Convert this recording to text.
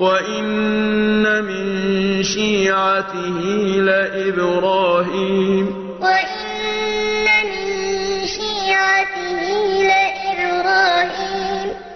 وَإِنَّ مِن شِيعَتِهِ لَإِبْرَاهِيمَ وَإِنَّ مِن شِيعَتِهِ